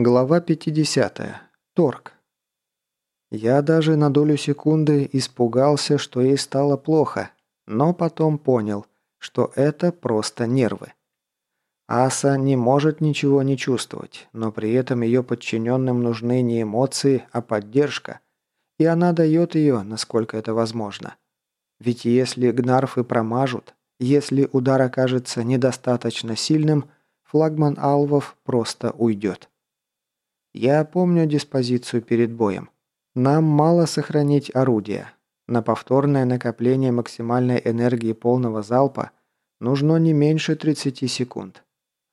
Глава 50. Торг. Я даже на долю секунды испугался, что ей стало плохо, но потом понял, что это просто нервы. Аса не может ничего не чувствовать, но при этом ее подчиненным нужны не эмоции, а поддержка. И она дает ее, насколько это возможно. Ведь если гнарфы промажут, если удар окажется недостаточно сильным, флагман Алвов просто уйдет. Я помню диспозицию перед боем. Нам мало сохранить орудие. На повторное накопление максимальной энергии полного залпа нужно не меньше 30 секунд.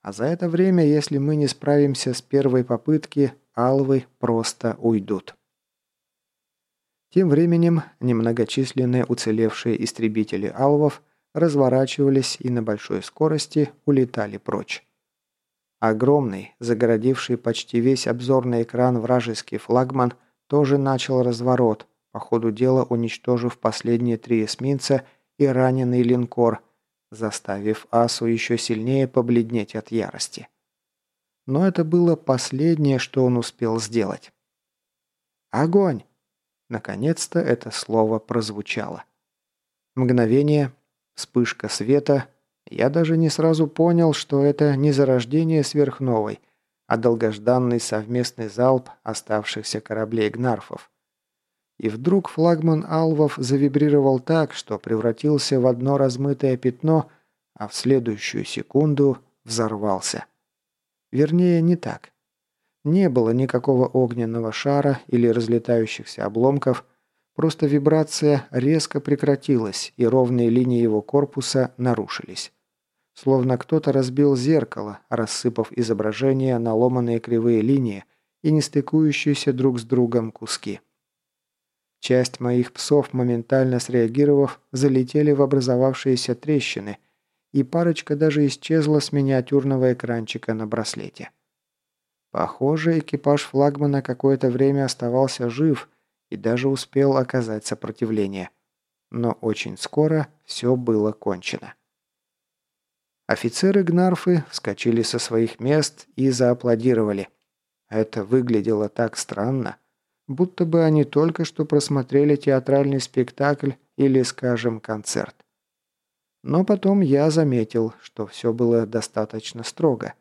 А за это время, если мы не справимся с первой попытки, алвы просто уйдут. Тем временем немногочисленные уцелевшие истребители алвов разворачивались и на большой скорости улетали прочь. Огромный, загородивший почти весь обзорный экран вражеский флагман, тоже начал разворот, по ходу дела уничтожив последние три эсминца и раненый линкор, заставив Асу еще сильнее побледнеть от ярости. Но это было последнее, что он успел сделать. «Огонь!» Наконец-то это слово прозвучало. Мгновение, вспышка света, я даже не сразу понял, что это не зарождение сверхновой, а долгожданный совместный залп оставшихся кораблей Гнарфов. И вдруг флагман Алвов завибрировал так, что превратился в одно размытое пятно, а в следующую секунду взорвался. Вернее, не так. Не было никакого огненного шара или разлетающихся обломков, просто вибрация резко прекратилась, и ровные линии его корпуса нарушились. Словно кто-то разбил зеркало, рассыпав изображение на ломаные кривые линии и не стыкующиеся друг с другом куски. Часть моих псов, моментально среагировав, залетели в образовавшиеся трещины, и парочка даже исчезла с миниатюрного экранчика на браслете. Похоже, экипаж флагмана какое-то время оставался жив и даже успел оказать сопротивление. Но очень скоро все было кончено. Офицеры Гнарфы вскочили со своих мест и зааплодировали. Это выглядело так странно, будто бы они только что просмотрели театральный спектакль или, скажем, концерт. Но потом я заметил, что все было достаточно строго.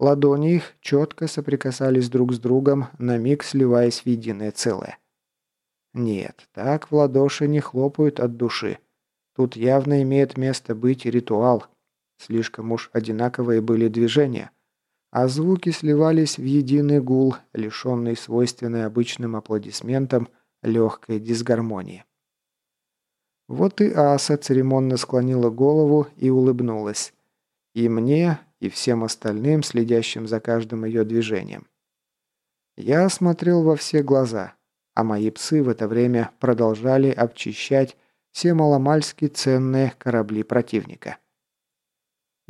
Ладони их четко соприкасались друг с другом, на миг сливаясь в единое целое. Нет, так в ладоши не хлопают от души. Тут явно имеет место быть ритуал – Слишком уж одинаковые были движения, а звуки сливались в единый гул, лишенный свойственной обычным аплодисментам легкой дисгармонии. Вот и Аса церемонно склонила голову и улыбнулась. И мне, и всем остальным, следящим за каждым ее движением. Я смотрел во все глаза, а мои псы в это время продолжали обчищать все маломальски ценные корабли противника.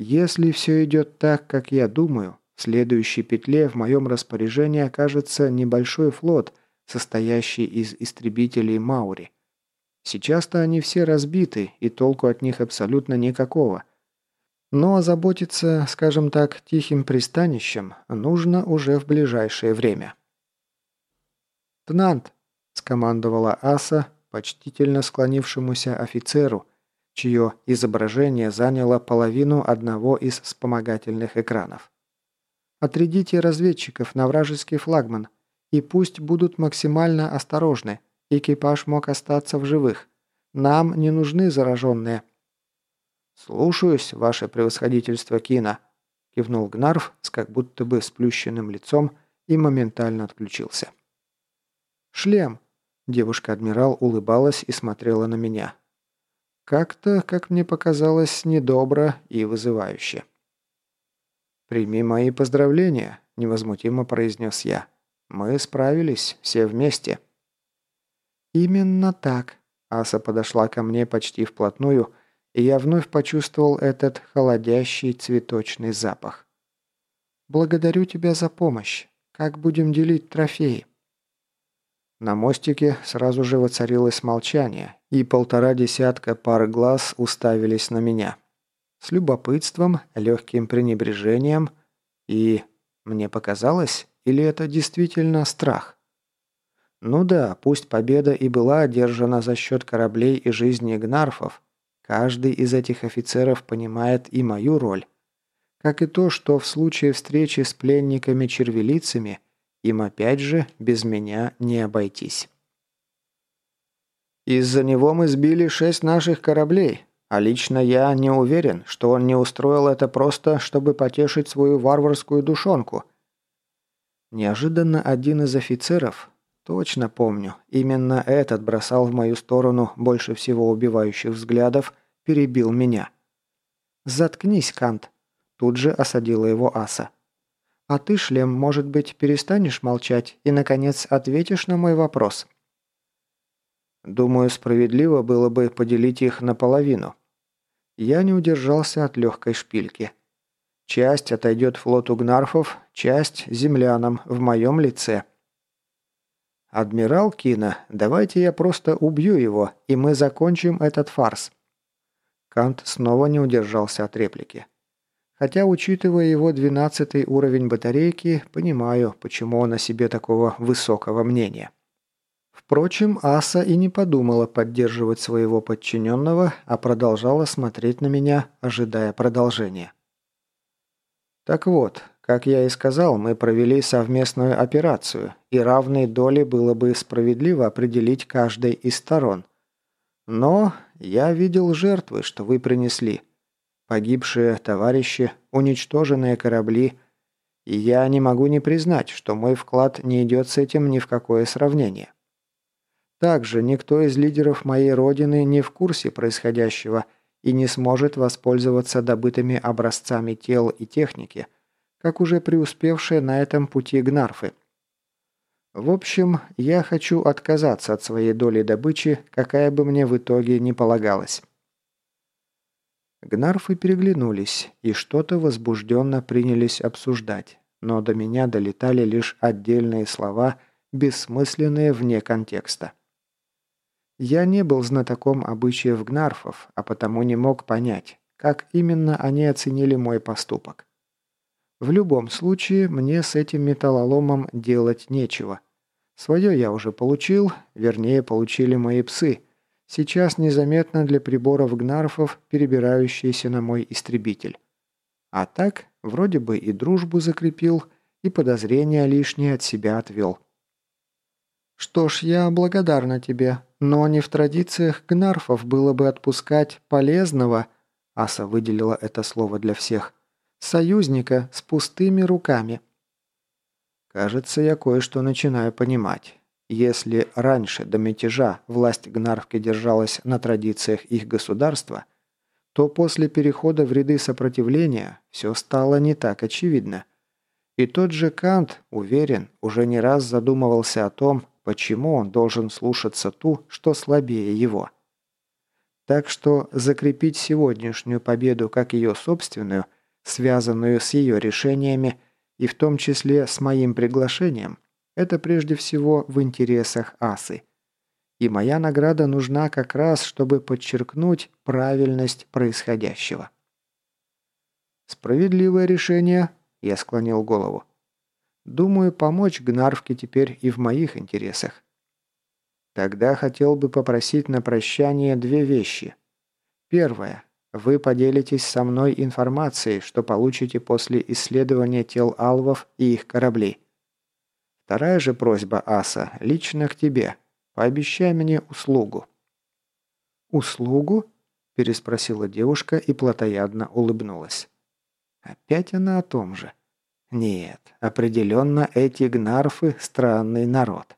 Если все идет так, как я думаю, в следующей петле в моем распоряжении окажется небольшой флот, состоящий из истребителей Маури. Сейчас-то они все разбиты, и толку от них абсолютно никакого. Но озаботиться, скажем так, тихим пристанищем нужно уже в ближайшее время. «Тнант!» – скомандовала Аса, почтительно склонившемуся офицеру, чье изображение заняло половину одного из вспомогательных экранов. Отрядите разведчиков на вражеский флагман, и пусть будут максимально осторожны. Экипаж мог остаться в живых. Нам не нужны зараженные». «Слушаюсь, ваше превосходительство Кина», – кивнул Гнарф с как будто бы сплющенным лицом и моментально отключился. «Шлем!» – девушка-адмирал улыбалась и смотрела на меня. Как-то, как мне показалось, недобро и вызывающе. «Прими мои поздравления», – невозмутимо произнес я. «Мы справились, все вместе». «Именно так», – Аса подошла ко мне почти вплотную, и я вновь почувствовал этот холодящий цветочный запах. «Благодарю тебя за помощь. Как будем делить трофеи?» На мостике сразу же воцарилось молчание, и полтора десятка пар глаз уставились на меня. С любопытством, легким пренебрежением и, мне показалось, или это действительно страх? Ну да, пусть победа и была одержана за счет кораблей и жизни гнарфов, каждый из этих офицеров понимает и мою роль. Как и то, что в случае встречи с пленниками-червелицами им опять же без меня не обойтись. Из-за него мы сбили шесть наших кораблей, а лично я не уверен, что он не устроил это просто, чтобы потешить свою варварскую душонку. Неожиданно один из офицеров, точно помню, именно этот бросал в мою сторону больше всего убивающих взглядов, перебил меня. «Заткнись, Кант!» Тут же осадила его Аса. «А ты, шлем, может быть, перестанешь молчать и, наконец, ответишь на мой вопрос?» Думаю, справедливо было бы поделить их наполовину. Я не удержался от легкой шпильки. Часть отойдет флоту гнарфов, часть землянам в моем лице. «Адмирал Кина, давайте я просто убью его, и мы закончим этот фарс». Кант снова не удержался от реплики. Хотя, учитывая его двенадцатый уровень батарейки, понимаю, почему он о себе такого высокого мнения. Впрочем, Аса и не подумала поддерживать своего подчиненного, а продолжала смотреть на меня, ожидая продолжения. Так вот, как я и сказал, мы провели совместную операцию, и равной доли было бы справедливо определить каждой из сторон. Но я видел жертвы, что вы принесли. Погибшие товарищи, уничтоженные корабли, и я не могу не признать, что мой вклад не идет с этим ни в какое сравнение. Также никто из лидеров моей родины не в курсе происходящего и не сможет воспользоваться добытыми образцами тел и техники, как уже преуспевшие на этом пути гнарфы. В общем, я хочу отказаться от своей доли добычи, какая бы мне в итоге не полагалась. Гнарфы переглянулись и что-то возбужденно принялись обсуждать, но до меня долетали лишь отдельные слова, бессмысленные вне контекста. Я не был знатоком обычаев гнарфов, а потому не мог понять, как именно они оценили мой поступок. В любом случае, мне с этим металлоломом делать нечего. Свое я уже получил, вернее, получили мои псы. Сейчас незаметно для приборов гнарфов, перебирающиеся на мой истребитель. А так, вроде бы и дружбу закрепил, и подозрения лишние от себя отвел. «Что ж, я благодарна тебе, но не в традициях гнарфов было бы отпускать полезного...» Аса выделила это слово для всех. «Союзника с пустыми руками». «Кажется, я кое-что начинаю понимать. Если раньше, до мятежа, власть Гнарвки держалась на традициях их государства, то после перехода в ряды сопротивления все стало не так очевидно. И тот же Кант, уверен, уже не раз задумывался о том, Почему он должен слушаться ту, что слабее его? Так что закрепить сегодняшнюю победу как ее собственную, связанную с ее решениями, и в том числе с моим приглашением, это прежде всего в интересах асы. И моя награда нужна как раз, чтобы подчеркнуть правильность происходящего. «Справедливое решение», – я склонил голову. Думаю, помочь Гнарвке теперь и в моих интересах. Тогда хотел бы попросить на прощание две вещи. Первое. Вы поделитесь со мной информацией, что получите после исследования тел алвов и их кораблей. Вторая же просьба, Аса, лично к тебе. Пообещай мне услугу». «Услугу?» – переспросила девушка и плотоядно улыбнулась. Опять она о том же. Нет, определенно эти гнарфы – странный народ.